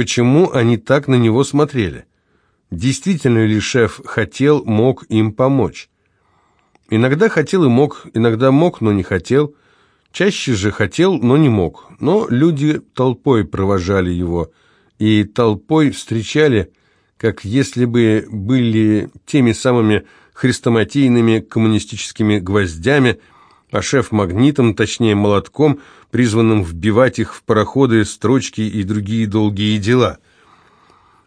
почему они так на него смотрели. Действительно ли шеф хотел, мог им помочь? Иногда хотел и мог, иногда мог, но не хотел. Чаще же хотел, но не мог. Но люди толпой провожали его, и толпой встречали, как если бы были теми самыми хрестоматийными коммунистическими гвоздями, а шеф магнитом, точнее молотком, призванным вбивать их в пароходы, строчки и другие долгие дела –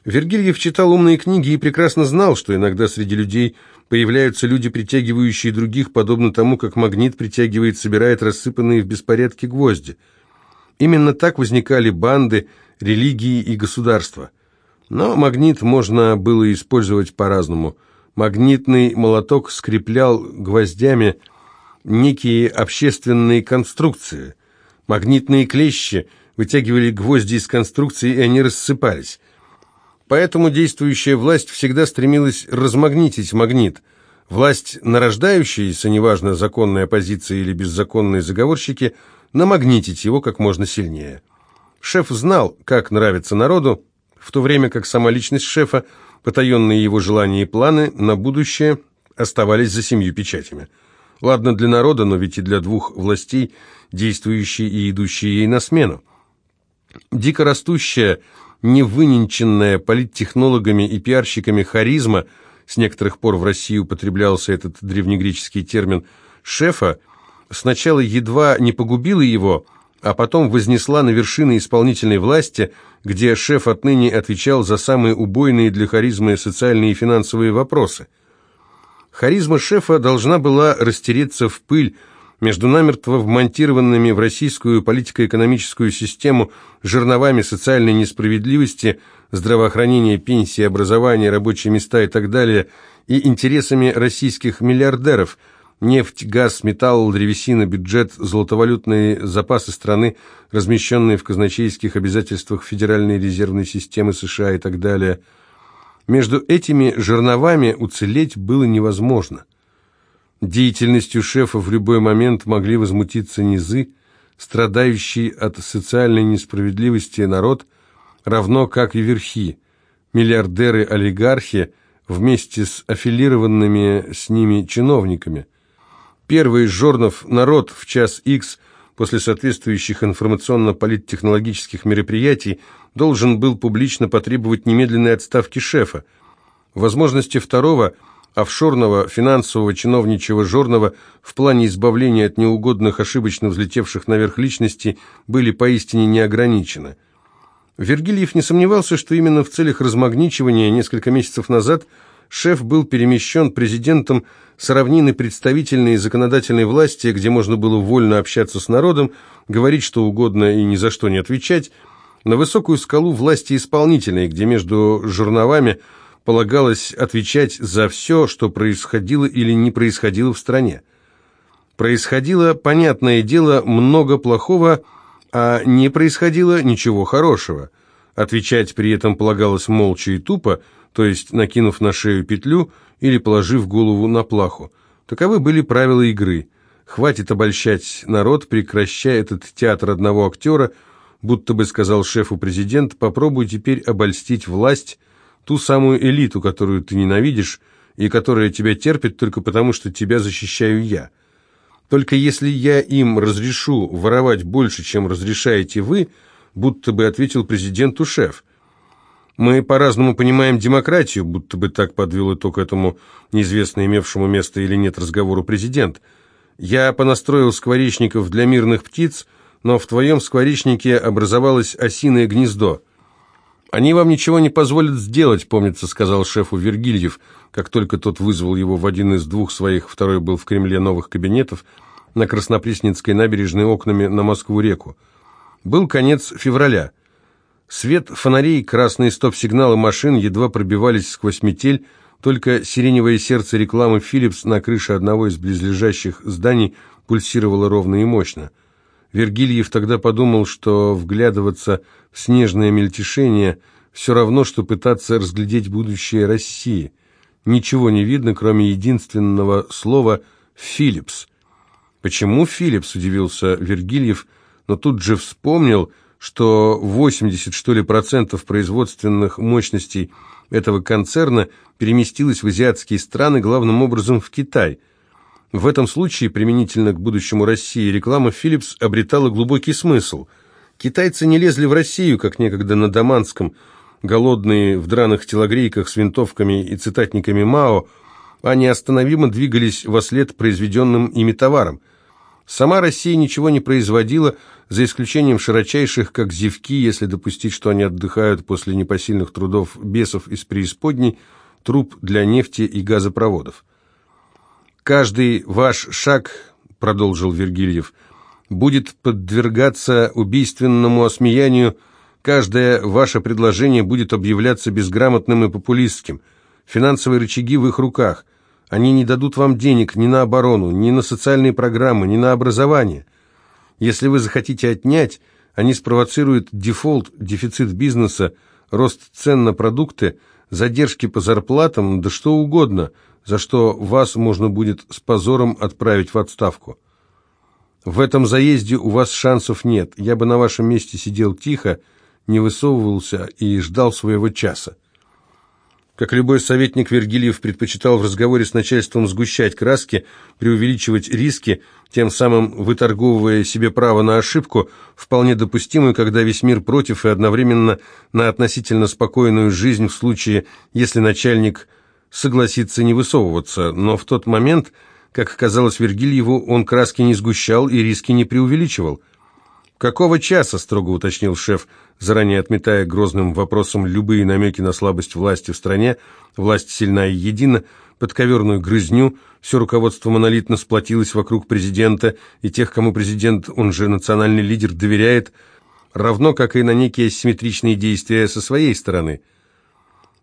Вергильев читал умные книги и прекрасно знал, что иногда среди людей появляются люди, притягивающие других, подобно тому, как магнит притягивает, собирает рассыпанные в беспорядке гвозди. Именно так возникали банды, религии и государства. Но магнит можно было использовать по-разному. Магнитный молоток скреплял гвоздями некие общественные конструкции. Магнитные клещи вытягивали гвозди из конструкции, и они рассыпались. Поэтому действующая власть всегда стремилась размагнитить магнит. Власть нарождающаяся, неважно, законная оппозиция или беззаконные заговорщики, намагнитить его как можно сильнее. Шеф знал, как нравится народу, в то время как сама личность шефа, потаенные его желания и планы на будущее оставались за семью печатями. Ладно для народа, но ведь и для двух властей, действующие и идущие ей на смену. Дико растущая невыненченная политтехнологами и пиарщиками харизма, с некоторых пор в России употреблялся этот древнегреческий термин, шефа, сначала едва не погубила его, а потом вознесла на вершины исполнительной власти, где шеф отныне отвечал за самые убойные для харизмы социальные и финансовые вопросы. Харизма шефа должна была растереться в пыль, между намертво вмонтированными в российскую политико-экономическую систему жерновами социальной несправедливости, здравоохранения, пенсии, образования, рабочие места и так далее, и интересами российских миллиардеров – нефть, газ, металл, древесина, бюджет, золотовалютные запасы страны, размещенные в казначейских обязательствах Федеральной резервной системы США и так далее. Между этими жерновами уцелеть было невозможно. Деятельностью шефа в любой момент могли возмутиться низы, страдающий от социальной несправедливости народ, равно как и верхи, миллиардеры-олигархи вместе с аффилированными с ними чиновниками. Первый из журнов «Народ» в час X после соответствующих информационно-политтехнологических мероприятий должен был публично потребовать немедленной отставки шефа. Возможности второго – офшорного, финансового, чиновничьего, жорного в плане избавления от неугодных, ошибочно взлетевших наверх личностей были поистине неограничены. Вергильев не сомневался, что именно в целях размагничивания несколько месяцев назад шеф был перемещен президентом с равнины представительной и законодательной власти, где можно было вольно общаться с народом, говорить что угодно и ни за что не отвечать, на высокую скалу власти исполнительной, где между журновами – полагалось отвечать за все, что происходило или не происходило в стране. Происходило, понятное дело, много плохого, а не происходило ничего хорошего. Отвечать при этом полагалось молча и тупо, то есть накинув на шею петлю или положив голову на плаху. Таковы были правила игры. Хватит обольщать народ, прекращая этот театр одного актера, будто бы сказал шефу президент, попробуй теперь обольстить власть, ту самую элиту, которую ты ненавидишь и которая тебя терпит только потому, что тебя защищаю я. Только если я им разрешу воровать больше, чем разрешаете вы, будто бы ответил президенту шеф. Мы по-разному понимаем демократию, будто бы так подвел итог этому неизвестно имевшему место или нет разговору президент. Я понастроил скворечников для мирных птиц, но в твоем скворечнике образовалось осиное гнездо. «Они вам ничего не позволят сделать», — помнится, сказал шефу Вергильев, как только тот вызвал его в один из двух своих, второй был в Кремле новых кабинетов, на Краснопресненской набережной окнами на Москву-реку. Был конец февраля. Свет фонарей, красные стоп-сигналы машин едва пробивались сквозь метель, только сиреневое сердце рекламы Philips на крыше одного из близлежащих зданий пульсировало ровно и мощно. Вергильев тогда подумал, что вглядываться в снежное мельтешение все равно, что пытаться разглядеть будущее России. Ничего не видно, кроме единственного слова «Филлипс». «Почему Филлипс?» – удивился Вергильев, но тут же вспомнил, что 80, что ли, процентов производственных мощностей этого концерна переместилось в азиатские страны, главным образом в Китай. В этом случае, применительно к будущему России, реклама Philips обретала глубокий смысл. Китайцы не лезли в Россию, как некогда на Даманском, голодные в драных телогрейках с винтовками и цитатниками Мао, а неостановимо двигались во след произведенным ими товарам. Сама Россия ничего не производила, за исключением широчайших, как зевки, если допустить, что они отдыхают после непосильных трудов бесов из преисподней, труб для нефти и газопроводов. «Каждый ваш шаг, — продолжил Вергильев, — будет подвергаться убийственному осмеянию, каждое ваше предложение будет объявляться безграмотным и популистским. Финансовые рычаги в их руках. Они не дадут вам денег ни на оборону, ни на социальные программы, ни на образование. Если вы захотите отнять, они спровоцируют дефолт, дефицит бизнеса, рост цен на продукты, задержки по зарплатам, да что угодно, за что вас можно будет с позором отправить в отставку. В этом заезде у вас шансов нет. Я бы на вашем месте сидел тихо, не высовывался и ждал своего часа. Как любой советник, Вергильев предпочитал в разговоре с начальством сгущать краски, преувеличивать риски, тем самым выторговывая себе право на ошибку, вполне допустимую, когда весь мир против, и одновременно на относительно спокойную жизнь в случае, если начальник согласится не высовываться. Но в тот момент, как казалось Вергильеву, он краски не сгущал и риски не преувеличивал – «Какого часа?» – строго уточнил шеф, заранее отметая грозным вопросом любые намеки на слабость власти в стране. Власть сильна и едина, подковерную грызню, все руководство монолитно сплотилось вокруг президента и тех, кому президент, он же национальный лидер, доверяет, равно как и на некие асимметричные действия со своей стороны.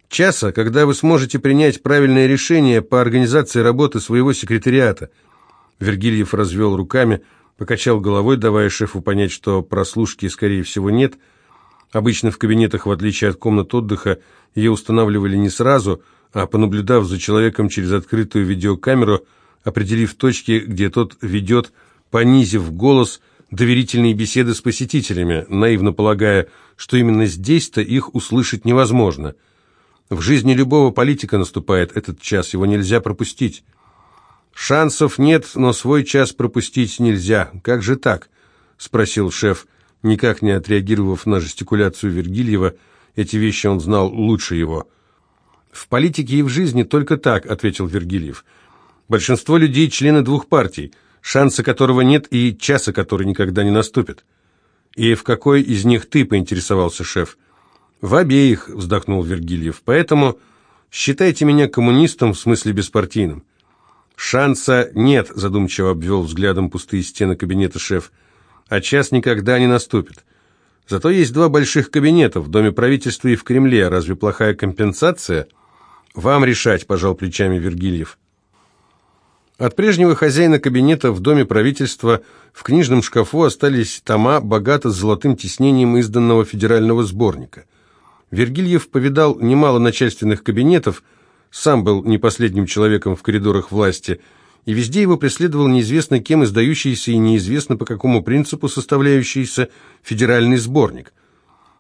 Часа, когда вы сможете принять правильное решение по организации работы своего секретариата. Вергильев развел руками – покачал головой, давая шефу понять, что прослушки, скорее всего, нет. Обычно в кабинетах, в отличие от комнат отдыха, ее устанавливали не сразу, а понаблюдав за человеком через открытую видеокамеру, определив точки, где тот ведет, понизив голос, доверительные беседы с посетителями, наивно полагая, что именно здесь-то их услышать невозможно. В жизни любого политика наступает этот час, его нельзя пропустить. «Шансов нет, но свой час пропустить нельзя. Как же так?» — спросил шеф, никак не отреагировав на жестикуляцию Вергильева. Эти вещи он знал лучше его. «В политике и в жизни только так», — ответил Вергильев. «Большинство людей — члены двух партий, шанса которого нет и часа который никогда не наступит». «И в какой из них ты?» — поинтересовался шеф. «В обеих», — вздохнул Вергильев. «Поэтому считайте меня коммунистом, в смысле беспартийным. «Шанса нет», – задумчиво обвел взглядом пустые стены кабинета шеф. «А час никогда не наступит. Зато есть два больших кабинета в Доме правительства и в Кремле. Разве плохая компенсация?» «Вам решать», – пожал плечами Вергильев. От прежнего хозяина кабинета в Доме правительства в книжном шкафу остались тома, богато с золотым тиснением изданного федерального сборника. Вергильев повидал немало начальственных кабинетов – сам был не последним человеком в коридорах власти, и везде его преследовал неизвестно кем издающийся и неизвестно по какому принципу составляющийся федеральный сборник.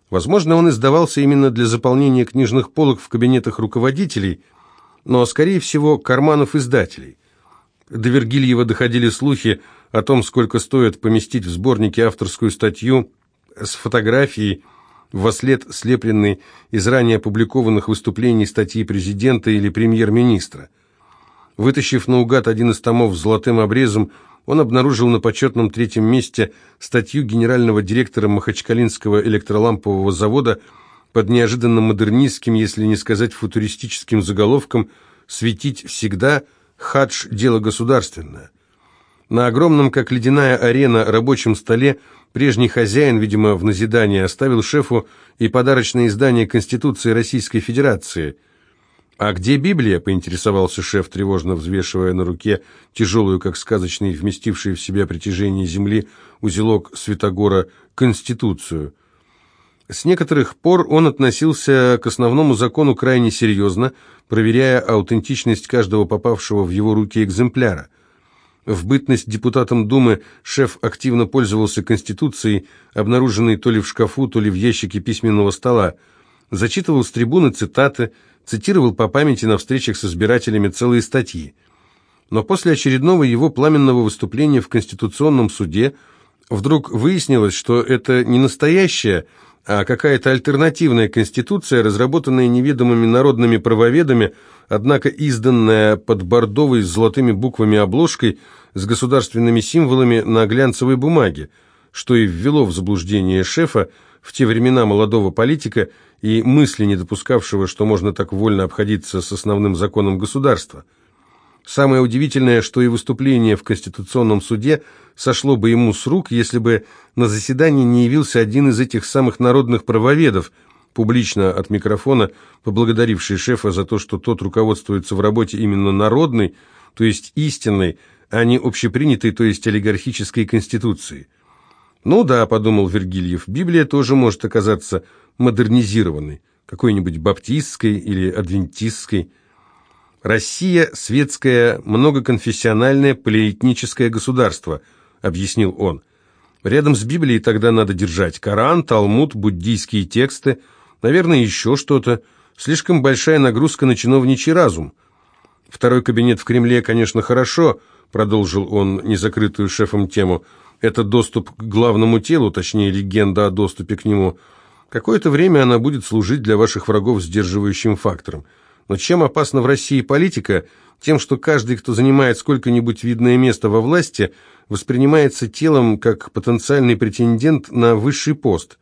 Возможно, он издавался именно для заполнения книжных полок в кабинетах руководителей, но, скорее всего, карманов издателей. До Вергильева доходили слухи о том, сколько стоит поместить в сборнике авторскую статью с фотографией, вослед слепленный из ранее опубликованных выступлений статьи президента или премьер-министра. Вытащив наугад один из томов с золотым обрезом, он обнаружил на почетном третьем месте статью генерального директора Махачкалинского электролампового завода под неожиданно модернистским, если не сказать футуристическим заголовком «Светить всегда. Хадж – дело государственное». На огромном, как ледяная арена, рабочем столе Прежний хозяин, видимо, в назидание оставил шефу и подарочное издание Конституции Российской Федерации. «А где Библия?» – поинтересовался шеф, тревожно взвешивая на руке тяжелую, как сказочный, вместивший в себя притяжение земли, узелок Святогора Конституцию. С некоторых пор он относился к основному закону крайне серьезно, проверяя аутентичность каждого попавшего в его руки экземпляра – В бытность депутатом Думы шеф активно пользовался Конституцией, обнаруженной то ли в шкафу, то ли в ящике письменного стола. Зачитывал с трибуны цитаты, цитировал по памяти на встречах с избирателями целые статьи. Но после очередного его пламенного выступления в Конституционном суде вдруг выяснилось, что это не настоящая, а какая-то альтернативная конституция, разработанная неведомыми народными правоведами, однако изданная под бордовой с золотыми буквами обложкой с государственными символами на глянцевой бумаге, что и ввело в заблуждение шефа в те времена молодого политика и мысли, не допускавшего, что можно так вольно обходиться с основным законом государства – Самое удивительное, что и выступление в Конституционном суде сошло бы ему с рук, если бы на заседании не явился один из этих самых народных правоведов, публично от микрофона поблагодаривший шефа за то, что тот руководствуется в работе именно народной, то есть истинной, а не общепринятой, то есть олигархической конституции. «Ну да», — подумал Вергильев, — «Библия тоже может оказаться модернизированной, какой-нибудь баптистской или адвентистской». «Россия – светское, многоконфессиональное, полиэтническое государство», – объяснил он. «Рядом с Библией тогда надо держать Коран, Талмуд, буддийские тексты, наверное, еще что-то. Слишком большая нагрузка на чиновничий разум». «Второй кабинет в Кремле, конечно, хорошо», – продолжил он незакрытую шефом тему. «Это доступ к главному телу, точнее, легенда о доступе к нему. Какое-то время она будет служить для ваших врагов сдерживающим фактором». Но чем опасна в России политика? Тем, что каждый, кто занимает сколько-нибудь видное место во власти, воспринимается телом как потенциальный претендент на высший пост.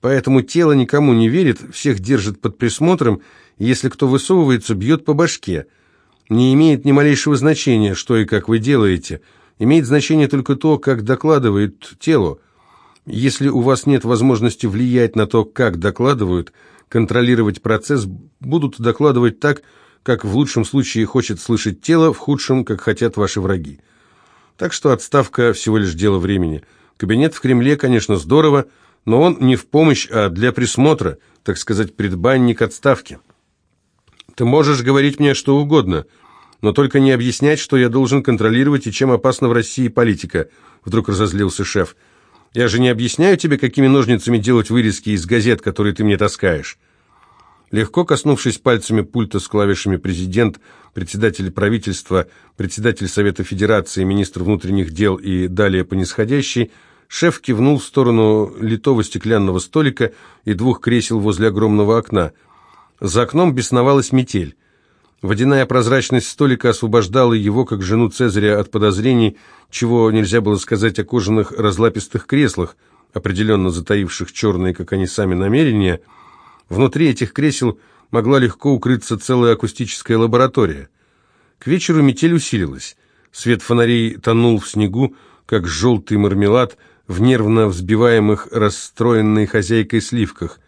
Поэтому тело никому не верит, всех держит под присмотром, и если кто высовывается, бьет по башке. Не имеет ни малейшего значения, что и как вы делаете. Имеет значение только то, как докладывает тело. Если у вас нет возможности влиять на то, как докладывают – контролировать процесс, будут докладывать так, как в лучшем случае хочет слышать тело, в худшем, как хотят ваши враги. Так что отставка всего лишь дело времени. Кабинет в Кремле, конечно, здорово, но он не в помощь, а для присмотра, так сказать, предбанник отставки. Ты можешь говорить мне что угодно, но только не объяснять, что я должен контролировать и чем опасна в России политика, вдруг разозлился шеф. Я же не объясняю тебе, какими ножницами делать вырезки из газет, которые ты мне таскаешь. Легко коснувшись пальцами пульта с клавишами президент, председатель правительства, председатель Совета Федерации, министр внутренних дел и далее по нисходящей, шеф кивнул в сторону литого стеклянного столика и двух кресел возле огромного окна. За окном бесновалась метель. Водяная прозрачность столика освобождала его, как жену Цезаря, от подозрений, чего нельзя было сказать о кожаных разлапистых креслах, определенно затаивших черные, как они сами, намерения. Внутри этих кресел могла легко укрыться целая акустическая лаборатория. К вечеру метель усилилась. Свет фонарей тонул в снегу, как желтый мармелад в нервно взбиваемых расстроенной хозяйкой сливках.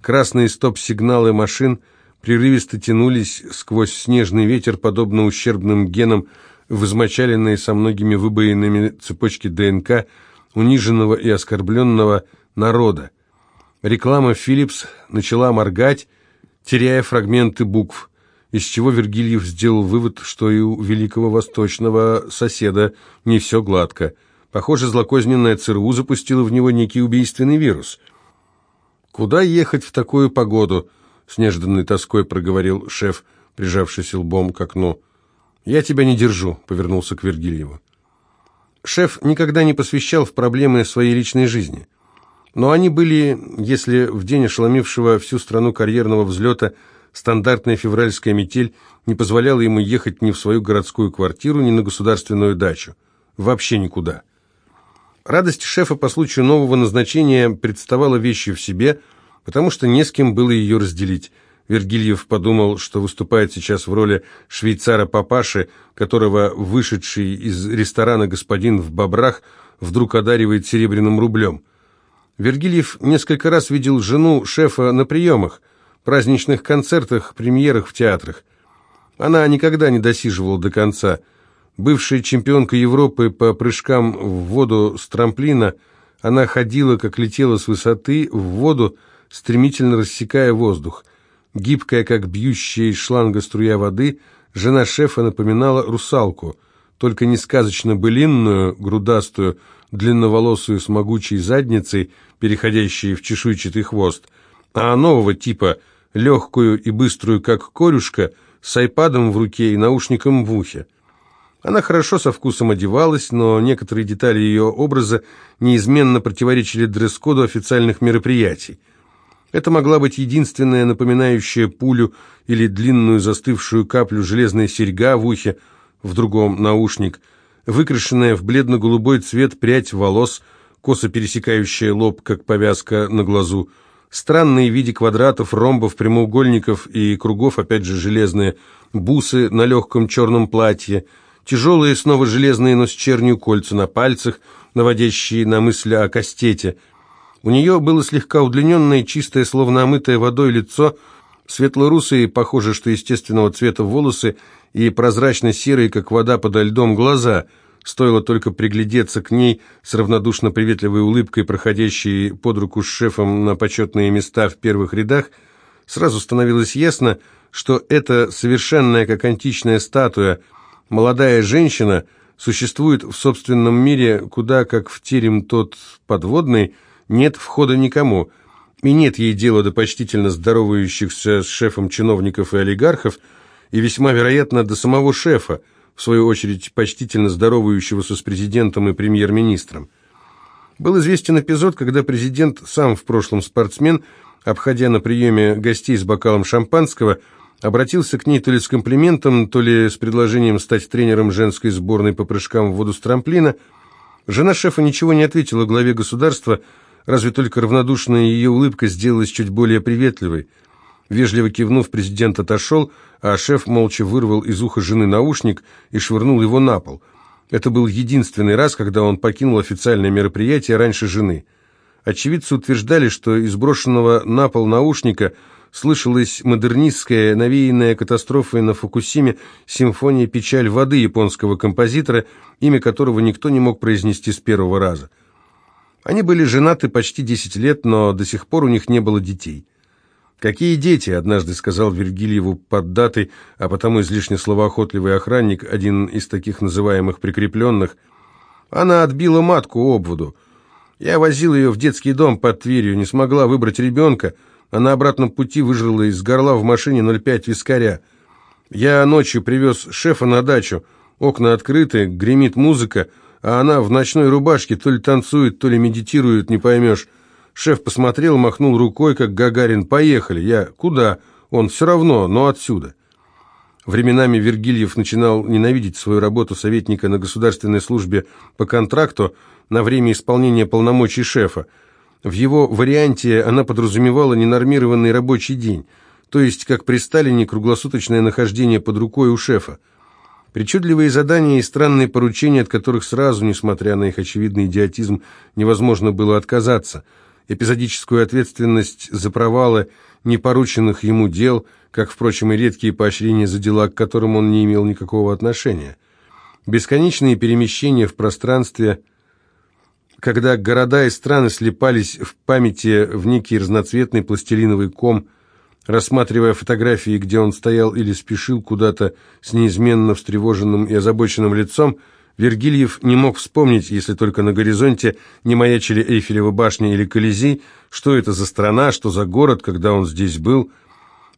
Красные стоп-сигналы машин – прерывисто тянулись сквозь снежный ветер, подобно ущербным генам, в со многими выбоинами цепочки ДНК униженного и оскорбленного народа. Реклама Philips начала моргать, теряя фрагменты букв, из чего Вергильев сделал вывод, что и у великого восточного соседа не все гладко. Похоже, злокозненная ЦРУ запустила в него некий убийственный вирус. Куда ехать в такую погоду? С нежданной тоской проговорил шеф, прижавшись лбом к окну. «Я тебя не держу», — повернулся к Вергильеву. Шеф никогда не посвящал в проблемы своей личной жизни. Но они были, если в день ошеломившего всю страну карьерного взлета стандартная февральская метель не позволяла ему ехать ни в свою городскую квартиру, ни на государственную дачу. Вообще никуда. Радость шефа по случаю нового назначения представала вещью в себе – потому что не с кем было ее разделить. Вергильев подумал, что выступает сейчас в роли швейцара-папаши, которого вышедший из ресторана господин в бобрах вдруг одаривает серебряным рублем. Вергильев несколько раз видел жену шефа на приемах, праздничных концертах, премьерах в театрах. Она никогда не досиживала до конца. Бывшая чемпионка Европы по прыжкам в воду с трамплина, она ходила, как летела с высоты, в воду, стремительно рассекая воздух. Гибкая, как бьющая из шланга струя воды, жена шефа напоминала русалку. только не сказочно былинную, грудастую, длинноволосую с могучей задницей, переходящей в чешуйчатый хвост, а нового типа, легкую и быструю, как корюшка, с айпадом в руке и наушником в ухе. Она хорошо со вкусом одевалась, но некоторые детали ее образа неизменно противоречили дресс-коду официальных мероприятий. Это могла быть единственная напоминающая пулю или длинную застывшую каплю железная серьга в ухе, в другом наушник, выкрашенная в бледно-голубой цвет прядь волос, косо пересекающая лоб, как повязка на глазу, странные в виде квадратов, ромбов, прямоугольников и кругов, опять же железные, бусы на легком черном платье – Тяжелые, снова железные, но с чернью кольца на пальцах, наводящие на мысли о кастете. У нее было слегка удлиненное, чистое, словно омытое водой лицо, светло-русые, похоже, что естественного цвета волосы и прозрачно-серые, как вода подо льдом, глаза. Стоило только приглядеться к ней с равнодушно приветливой улыбкой, проходящей под руку с шефом на почетные места в первых рядах, сразу становилось ясно, что это совершенная, как античная статуя – Молодая женщина существует в собственном мире, куда, как в терем тот подводный, нет входа никому, и нет ей дела до почтительно здоровающихся с шефом чиновников и олигархов, и весьма вероятно до самого шефа, в свою очередь почтительно здоровающегося с президентом и премьер-министром. Был известен эпизод, когда президент, сам в прошлом спортсмен, обходя на приеме гостей с бокалом шампанского, Обратился к ней то ли с комплиментом, то ли с предложением стать тренером женской сборной по прыжкам в воду с трамплина. Жена шефа ничего не ответила главе государства, разве только равнодушная ее улыбка сделалась чуть более приветливой. Вежливо кивнув, президент отошел, а шеф молча вырвал из уха жены наушник и швырнул его на пол. Это был единственный раз, когда он покинул официальное мероприятие раньше жены. Очевидцы утверждали, что из брошенного на пол наушника – слышалась модернистская, навеянная катастрофой на Фукусиме, симфония «Печаль воды» японского композитора, имя которого никто не мог произнести с первого раза. Они были женаты почти 10 лет, но до сих пор у них не было детей. «Какие дети?» – однажды сказал Вергильеву под датой, а потому излишне словоохотливый охранник, один из таких называемых прикрепленных. Она отбила матку обводу. Я возил ее в детский дом под Тверью, не смогла выбрать ребенка – а на обратном пути выжрала из горла в машине 0,5 вискаря. Я ночью привез шефа на дачу, окна открыты, гремит музыка, а она в ночной рубашке то ли танцует, то ли медитирует, не поймешь. Шеф посмотрел, махнул рукой, как Гагарин, «Поехали». Я «Куда?» Он «Все равно, но отсюда». Временами Вергильев начинал ненавидеть свою работу советника на государственной службе по контракту на время исполнения полномочий шефа. В его варианте она подразумевала ненормированный рабочий день, то есть, как при Сталине, круглосуточное нахождение под рукой у шефа. Причудливые задания и странные поручения, от которых сразу, несмотря на их очевидный идиотизм, невозможно было отказаться. Эпизодическую ответственность за провалы непорученных ему дел, как, впрочем, и редкие поощрения за дела, к которым он не имел никакого отношения. Бесконечные перемещения в пространстве, когда города и страны слепались в памяти в некий разноцветный пластилиновый ком, рассматривая фотографии, где он стоял или спешил куда-то с неизменно встревоженным и озабоченным лицом, Вергильев не мог вспомнить, если только на горизонте не маячили Эйфелева башня или Колизей, что это за страна, что за город, когда он здесь был –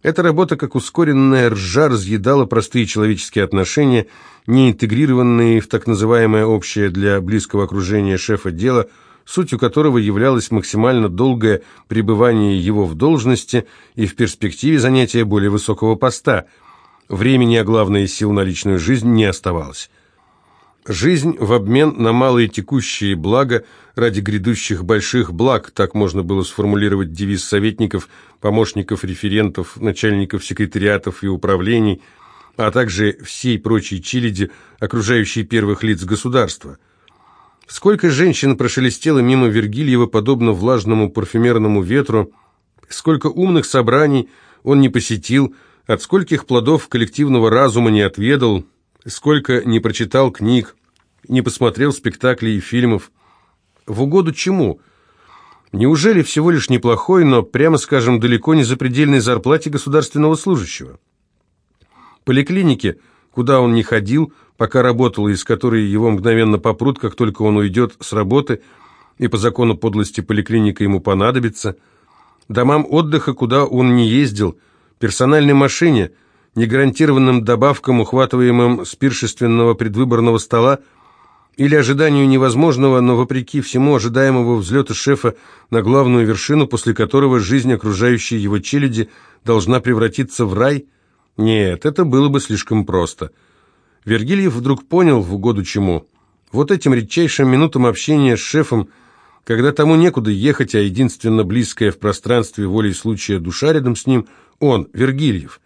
эта работа, как ускоренная ржа, разъедала простые человеческие отношения, не интегрированные в так называемое общее для близкого окружения шефа дело, сутью которого являлось максимально долгое пребывание его в должности и в перспективе занятия более высокого поста. Времени, а главное сил на личную жизнь не оставалось. Жизнь в обмен на малые текущие блага ради грядущих больших благ, так можно было сформулировать девиз советников, помощников, референтов, начальников секретариатов и управлений, а также всей прочей чилиди, окружающей первых лиц государства. Сколько женщин прошелестело мимо Вергильева, подобно влажному парфюмерному ветру, сколько умных собраний он не посетил, от скольких плодов коллективного разума не отведал, сколько не прочитал книг, не посмотрел спектаклей и фильмов. В угоду чему? Неужели всего лишь неплохой, но, прямо скажем, далеко не запредельной зарплате государственного служащего? Поликлиники, куда он не ходил, пока работал, из которой его мгновенно попрут, как только он уйдет с работы, и по закону подлости поликлиника ему понадобится, домам отдыха, куда он не ездил, персональной машине, негарантированным добавкам, ухватываемым с пиршественного предвыборного стола, или ожиданию невозможного, но вопреки всему ожидаемого взлета шефа на главную вершину, после которого жизнь окружающей его челяди должна превратиться в рай? Нет, это было бы слишком просто. Вергильев вдруг понял в угоду чему. Вот этим редчайшим минутам общения с шефом, когда тому некуда ехать, а единственно близкая в пространстве волей случая душа рядом с ним, он, Вергильев.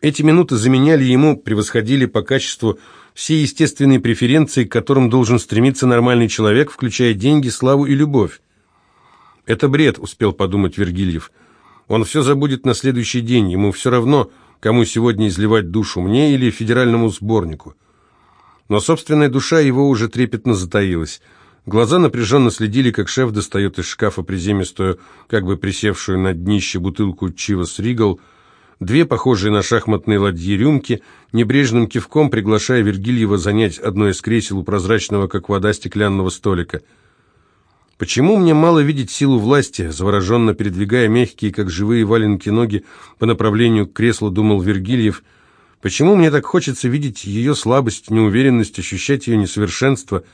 Эти минуты заменяли ему, превосходили по качеству все естественные преференции, к которым должен стремиться нормальный человек, включая деньги, славу и любовь. «Это бред», — успел подумать Вергильев. «Он все забудет на следующий день, ему все равно, кому сегодня изливать душу, мне или федеральному сборнику». Но собственная душа его уже трепетно затаилась. Глаза напряженно следили, как шеф достает из шкафа приземистую, как бы присевшую на днище бутылку Чивас Ригал, две похожие на шахматные ладьи рюмки, небрежным кивком приглашая Вергильева занять одно из кресел у прозрачного, как вода, стеклянного столика. «Почему мне мало видеть силу власти?» Завороженно передвигая мягкие, как живые валенки ноги по направлению к креслу, думал Вергильев. «Почему мне так хочется видеть ее слабость, неуверенность, ощущать ее несовершенство?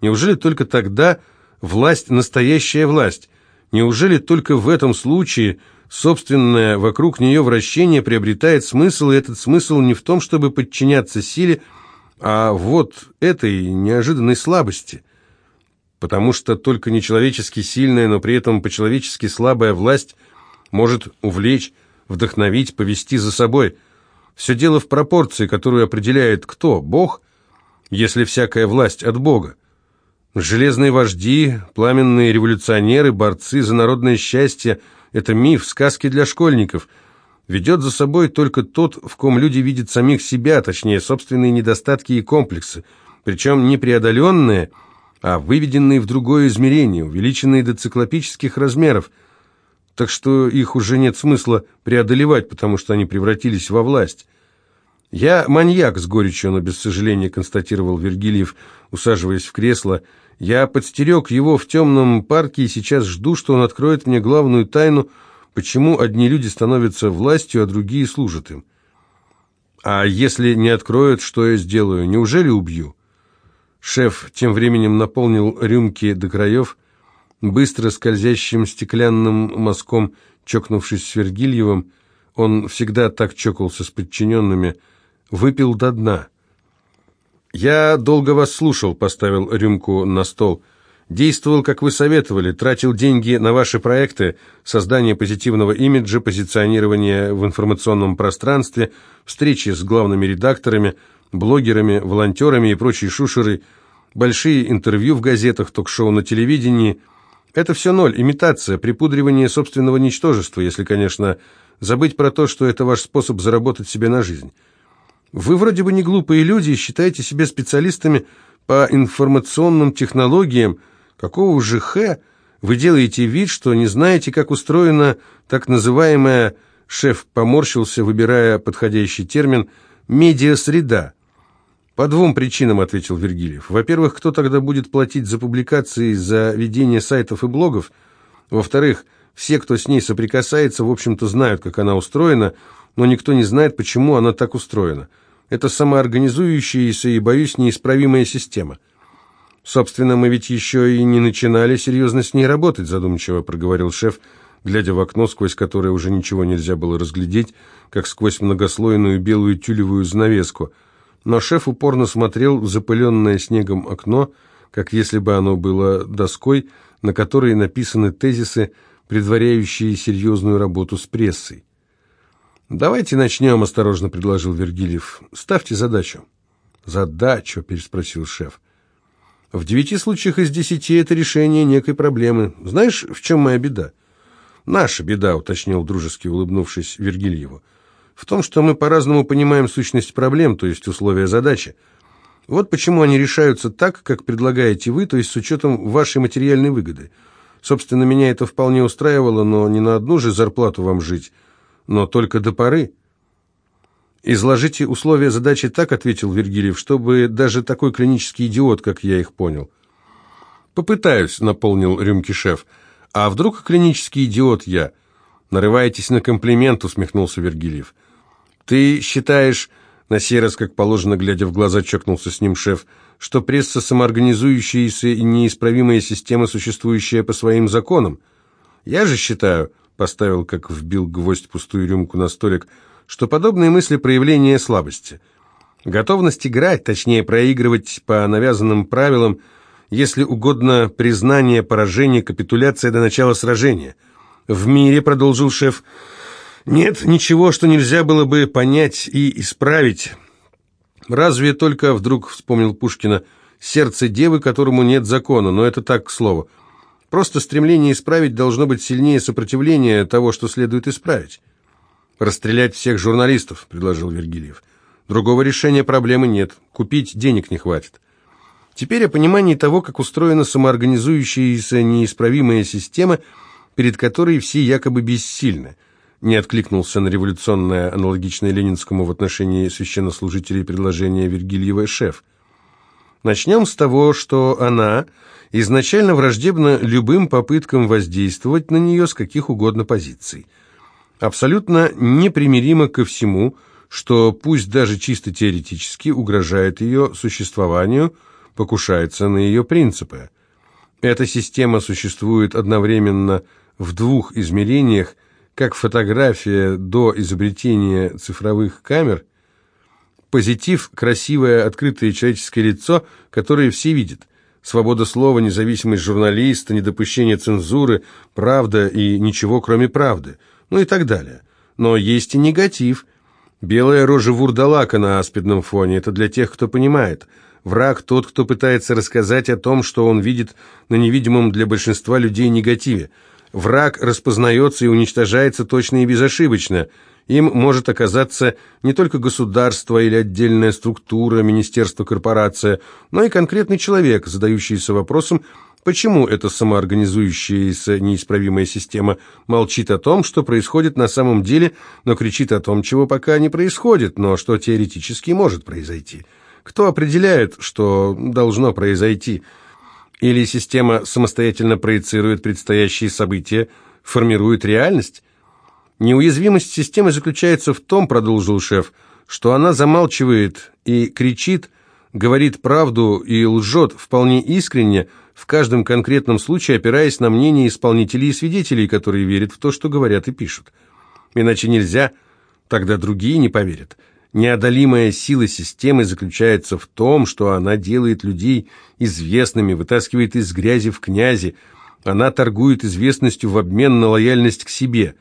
Неужели только тогда власть – настоящая власть? Неужели только в этом случае – Собственное вокруг нее вращение приобретает смысл, и этот смысл не в том, чтобы подчиняться силе, а вот этой неожиданной слабости. Потому что только нечеловечески сильная, но при этом по-человечески слабая власть может увлечь, вдохновить, повести за собой. Все дело в пропорции, которую определяет кто? Бог? Если всякая власть от Бога. Железные вожди, пламенные революционеры, борцы за народное счастье – это миф, сказки для школьников. Ведет за собой только тот, в ком люди видят самих себя, точнее, собственные недостатки и комплексы, причем не преодоленные, а выведенные в другое измерение, увеличенные до циклопических размеров, так что их уже нет смысла преодолевать, потому что они превратились во власть. «Я маньяк», — с горечью, но без сожаления констатировал Вергильев, усаживаясь в кресло, — я подстерег его в темном парке и сейчас жду, что он откроет мне главную тайну, почему одни люди становятся властью, а другие служат им. А если не откроют, что я сделаю? Неужели убью? Шеф тем временем наполнил рюмки до краев, быстро скользящим стеклянным мазком, чокнувшись с Вергильевым, он всегда так чокался с подчиненными, выпил до дна. «Я долго вас слушал», — поставил рюмку на стол. «Действовал, как вы советовали, тратил деньги на ваши проекты, создание позитивного имиджа, позиционирование в информационном пространстве, встречи с главными редакторами, блогерами, волонтерами и прочей шушерой, большие интервью в газетах, ток-шоу на телевидении. Это все ноль, имитация, припудривание собственного ничтожества, если, конечно, забыть про то, что это ваш способ заработать себе на жизнь». Вы вроде бы не глупые люди и считаете себя специалистами по информационным технологиям. Какого же х вы делаете вид, что не знаете, как устроена так называемая, шеф поморщился, выбирая подходящий термин, медиасреда? По двум причинам, ответил Вергильев. Во-первых, кто тогда будет платить за публикации, за ведение сайтов и блогов? Во-вторых, все, кто с ней соприкасается, в общем-то знают, как она устроена, но никто не знает, почему она так устроена. Это самоорганизующаяся и, боюсь, неисправимая система. Собственно, мы ведь еще и не начинали серьезно с ней работать, задумчиво проговорил шеф, глядя в окно, сквозь которое уже ничего нельзя было разглядеть, как сквозь многослойную белую тюлевую занавеску. Но шеф упорно смотрел в запыленное снегом окно, как если бы оно было доской, на которой написаны тезисы, предваряющие серьезную работу с прессой. «Давайте начнем», — осторожно предложил Вергильев. «Ставьте задачу». «Задачу?» — переспросил шеф. «В девяти случаях из десяти это решение некой проблемы. Знаешь, в чем моя беда?» «Наша беда», — уточнил дружески улыбнувшись Вергильеву. «В том, что мы по-разному понимаем сущность проблем, то есть условия задачи. Вот почему они решаются так, как предлагаете вы, то есть с учетом вашей материальной выгоды. Собственно, меня это вполне устраивало, но не на одну же зарплату вам жить» но только до поры. «Изложите условия задачи так», — ответил Вергилиев, «чтобы даже такой клинический идиот, как я, их понял». «Попытаюсь», — наполнил рюмки шеф. «А вдруг клинический идиот я?» «Нарываетесь на комплимент», — усмехнулся Вергилиев. «Ты считаешь...» — на сей раз, как положено, глядя в глаза, чокнулся с ним шеф, что пресса самоорганизующаяся и неисправимая система, существующая по своим законам. «Я же считаю», — поставил, как вбил гвоздь пустую рюмку на столик, — что подобные мысли – проявление слабости. Готовность играть, точнее проигрывать по навязанным правилам, если угодно признание поражения, капитуляция до начала сражения. В мире, продолжил шеф, нет ничего, что нельзя было бы понять и исправить. Разве только, вдруг вспомнил Пушкина, сердце девы, которому нет закона, но это так, к слову. Просто стремление исправить должно быть сильнее сопротивления того, что следует исправить. «Расстрелять всех журналистов», — предложил Вергильев. «Другого решения проблемы нет. Купить денег не хватит». Теперь о понимании того, как устроена самоорганизующаяся неисправимая система, перед которой все якобы бессильны, не откликнулся на революционное, аналогичное ленинскому в отношении священнослужителей предложение Вергильева шеф. Начнем с того, что она изначально враждебна любым попыткам воздействовать на нее с каких угодно позиций – абсолютно непримиримо ко всему, что пусть даже чисто теоретически угрожает ее существованию, покушается на ее принципы. Эта система существует одновременно в двух измерениях, как фотография до изобретения цифровых камер. Позитив – красивое, открытое человеческое лицо, которое все видят. Свобода слова, независимость журналиста, недопущение цензуры, правда и ничего кроме правды – ну и так далее. Но есть и негатив. Белая рожа вурдалака на аспидном фоне – это для тех, кто понимает. Враг – тот, кто пытается рассказать о том, что он видит на невидимом для большинства людей негативе. Враг распознается и уничтожается точно и безошибочно. Им может оказаться не только государство или отдельная структура, министерство, корпорация, но и конкретный человек, задающийся вопросом, Почему эта самоорганизующаяся неисправимая система молчит о том, что происходит на самом деле, но кричит о том, чего пока не происходит, но что теоретически может произойти? Кто определяет, что должно произойти? Или система самостоятельно проецирует предстоящие события, формирует реальность? Неуязвимость системы заключается в том, продолжил шеф, что она замалчивает и кричит, говорит правду и лжет вполне искренне, в каждом конкретном случае опираясь на мнение исполнителей и свидетелей, которые верят в то, что говорят и пишут. Иначе нельзя, тогда другие не поверят. Неодолимая сила системы заключается в том, что она делает людей известными, вытаскивает из грязи в князи, она торгует известностью в обмен на лояльность к себе.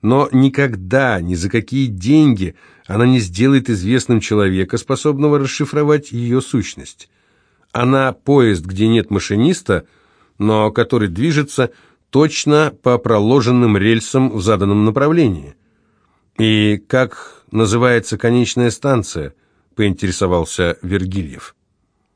Но никогда, ни за какие деньги она не сделает известным человека, способного расшифровать ее сущность. Она поезд, где нет машиниста, но который движется точно по проложенным рельсам в заданном направлении. «И как называется конечная станция?» – поинтересовался Вергильев.